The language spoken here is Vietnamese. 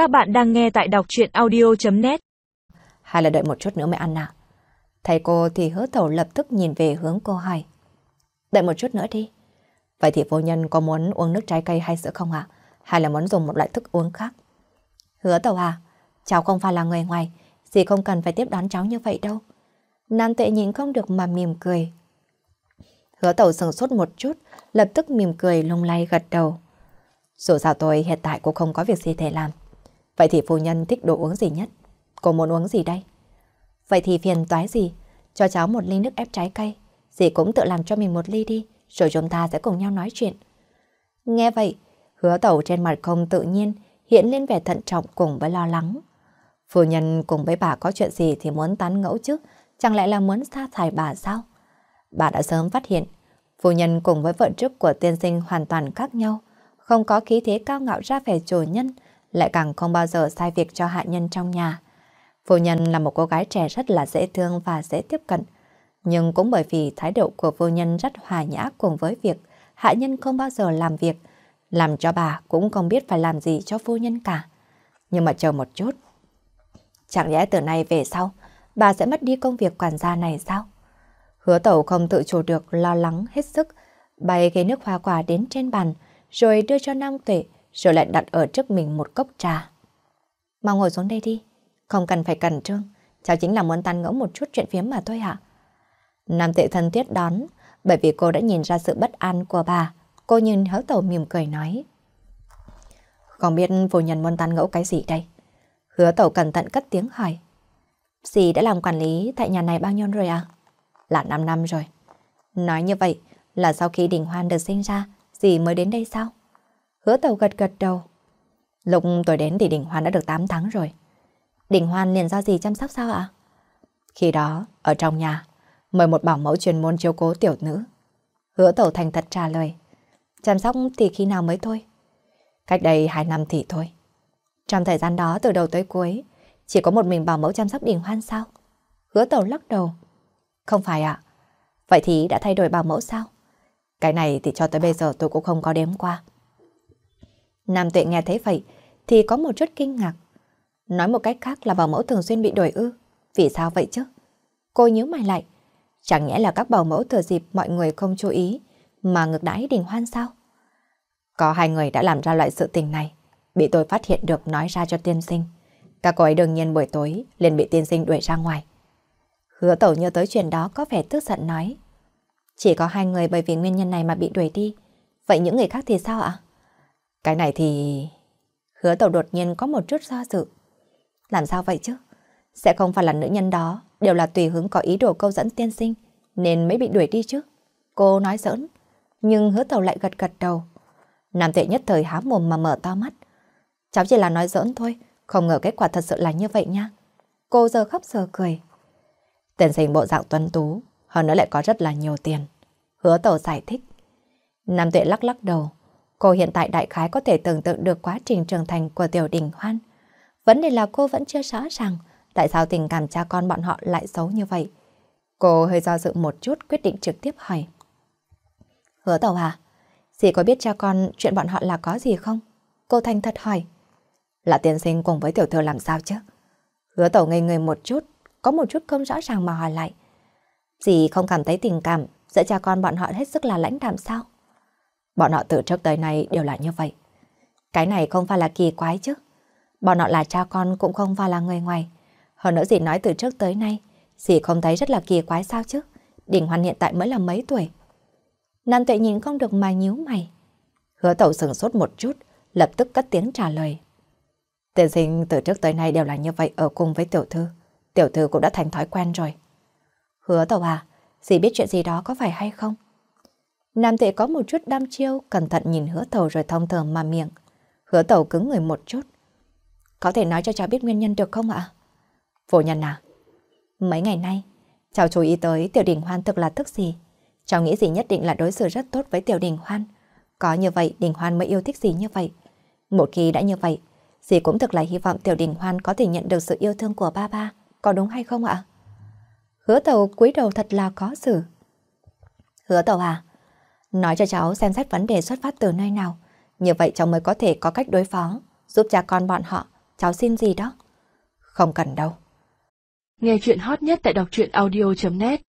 Các bạn đang nghe tại đọc chuyện audio.net Hay là đợi một chút nữa mới ăn nào? Thầy cô thì hứa thầu lập tức nhìn về hướng cô hỏi. Đợi một chút nữa đi. Vậy thì vô nhân có muốn uống nước trái cây hay sữa không ạ? Hay là muốn dùng một loại thức uống khác? Hứa tàu à, cháu không phải là người ngoài, dì không cần phải tiếp đón cháu như vậy đâu. Nam tệ nhìn không được mà mỉm cười. Hứa tàu sừng sốt một chút, lập tức mỉm cười lung lay gật đầu. Dù sao tôi hiện tại cũng không có việc gì để làm. Vậy thì phu nhân thích đồ uống gì nhất? Cô muốn uống gì đây? Vậy thì phiền toái gì? Cho cháu một ly nước ép trái cây. Dì cũng tự làm cho mình một ly đi, rồi chúng ta sẽ cùng nhau nói chuyện. Nghe vậy, hứa tẩu trên mặt không tự nhiên, hiện lên vẻ thận trọng cùng với lo lắng. Phu nhân cùng với bà có chuyện gì thì muốn tán ngẫu chứ, chẳng lẽ là muốn sa thải bà sao? Bà đã sớm phát hiện, phu nhân cùng với vợ trước của tiên sinh hoàn toàn khác nhau, không có khí thế cao ngạo ra vẻ chủ nhân, lại càng không bao giờ sai việc cho hạ nhân trong nhà. Phu nhân là một cô gái trẻ rất là dễ thương và dễ tiếp cận, nhưng cũng bởi vì thái độ của phu nhân rất hòa nhã cùng với việc hạ nhân không bao giờ làm việc, làm cho bà cũng không biết phải làm gì cho phu nhân cả. Nhưng mà chờ một chút, chẳng lẽ từ nay về sau, bà sẽ mất đi công việc quản gia này sao? Hứa tẩu không tự chủ được lo lắng hết sức, bày cái nước hoa quả đến trên bàn, rồi đưa cho Nam Tuệ, rồi lại đặt ở trước mình một cốc trà. Mau ngồi xuống đây đi, không cần phải cẩn trương, cháu chính là muốn tan ngẫu một chút chuyện phiếm mà thôi hả? Nam tệ thân thiết đón, bởi vì cô đã nhìn ra sự bất an của bà, cô nhìn hớ tẩu mỉm cười nói. Không biết vô nhân muốn tan ngẫu cái gì đây? Hứa tẩu cẩn thận cất tiếng hỏi. Dì đã làm quản lý tại nhà này bao nhiêu rồi à? Là 5 năm rồi. Nói như vậy là sau khi Đình Hoan được sinh ra, dì mới đến đây sao? Hứa tàu gật gật đầu. Lúc tôi đến thì Đình Hoan đã được 8 tháng rồi. Đình Hoan liền do gì chăm sóc sao ạ? Khi đó, ở trong nhà, mời một bảo mẫu chuyên môn chiếu cố tiểu nữ. Hứa tàu thành thật trả lời. Chăm sóc thì khi nào mới thôi? Cách đây 2 năm thì thôi. Trong thời gian đó từ đầu tới cuối, chỉ có một mình bảo mẫu chăm sóc Đình Hoan sao? Hứa tàu lắc đầu. Không phải ạ. Vậy thì đã thay đổi bảo mẫu sao? Cái này thì cho tới bây giờ tôi cũng không có đếm qua. Nam tuệ nghe thấy vậy, thì có một chút kinh ngạc. Nói một cách khác là bảo mẫu thường xuyên bị đổi ư. Vì sao vậy chứ? Cô nhớ mày lại. Chẳng nhẽ là các bảo mẫu thừa dịp mọi người không chú ý, mà ngược đãi đình hoan sao? Có hai người đã làm ra loại sự tình này. Bị tôi phát hiện được nói ra cho tiên sinh. Các cô ấy đương nhiên buổi tối liền bị tiên sinh đuổi ra ngoài. Hứa tẩu nhớ tới chuyện đó có vẻ tức giận nói. Chỉ có hai người bởi vì nguyên nhân này mà bị đuổi đi. Vậy những người khác thì sao ạ? Cái này thì... Hứa tẩu đột nhiên có một chút do dự. Làm sao vậy chứ? Sẽ không phải là nữ nhân đó đều là tùy hứng có ý đồ câu dẫn tiên sinh nên mới bị đuổi đi chứ. Cô nói giỡn. Nhưng hứa tàu lại gật gật đầu. Nam tệ nhất thời há mồm mà mở to mắt. Cháu chỉ là nói giỡn thôi, không ngờ kết quả thật sự là như vậy nha. Cô giờ khóc giờ cười. Tiền sinh bộ dạng tuấn tú, hơn nữa lại có rất là nhiều tiền. Hứa tàu giải thích. Nam tuệ lắc lắc đầu. Cô hiện tại đại khái có thể tưởng tượng được quá trình trưởng thành của tiểu đình hoan. Vấn đề là cô vẫn chưa rõ ràng tại sao tình cảm cha con bọn họ lại xấu như vậy. Cô hơi do dự một chút quyết định trực tiếp hỏi. Hứa tàu à, dì có biết cha con chuyện bọn họ là có gì không? Cô thành thật hỏi. Là tiên sinh cùng với tiểu thư làm sao chứ? Hứa tàu ngây người một chút, có một chút không rõ ràng mà hỏi lại. Dì không cảm thấy tình cảm giữa cha con bọn họ hết sức là lãnh đạm sao? Bọn họ từ trước tới nay đều là như vậy. Cái này không phải là kỳ quái chứ. Bọn họ là cha con cũng không phải là người ngoài. Hơn nữa dì nói từ trước tới nay, dì không thấy rất là kỳ quái sao chứ. Đình Hoan hiện tại mới là mấy tuổi. Nam tuệ nhìn không được mà nhíu mày. Hứa tẩu sừng sốt một chút, lập tức cất tiếng trả lời. Tiền sinh từ trước tới nay đều là như vậy ở cùng với tiểu thư. Tiểu thư cũng đã thành thói quen rồi. Hứa tẩu à, dì biết chuyện gì đó có phải hay không? Nam tệ có một chút đam chiêu, cẩn thận nhìn hứa tàu rồi thông thờ mà miệng. Hứa tàu cứng người một chút. Có thể nói cho cháu biết nguyên nhân được không ạ? Vô nhân à? Mấy ngày nay, cháu chú ý tới tiểu đình hoan thực là thức gì? Cháu nghĩ gì nhất định là đối xử rất tốt với tiểu đình hoan. Có như vậy, đình hoan mới yêu thích gì như vậy. Một khi đã như vậy, dì cũng thực là hy vọng tiểu đình hoan có thể nhận được sự yêu thương của ba ba. Có đúng hay không ạ? Hứa tàu cúi đầu thật là có xử. Hứa tàu à? Nói cho cháu xem xét vấn đề xuất phát từ nơi nào. Như vậy cháu mới có thể có cách đối phó, giúp cha con bọn họ cháu xin gì đó? Không cần đâu. Nghe chuyện hot nhất tại đọc truyện audio.net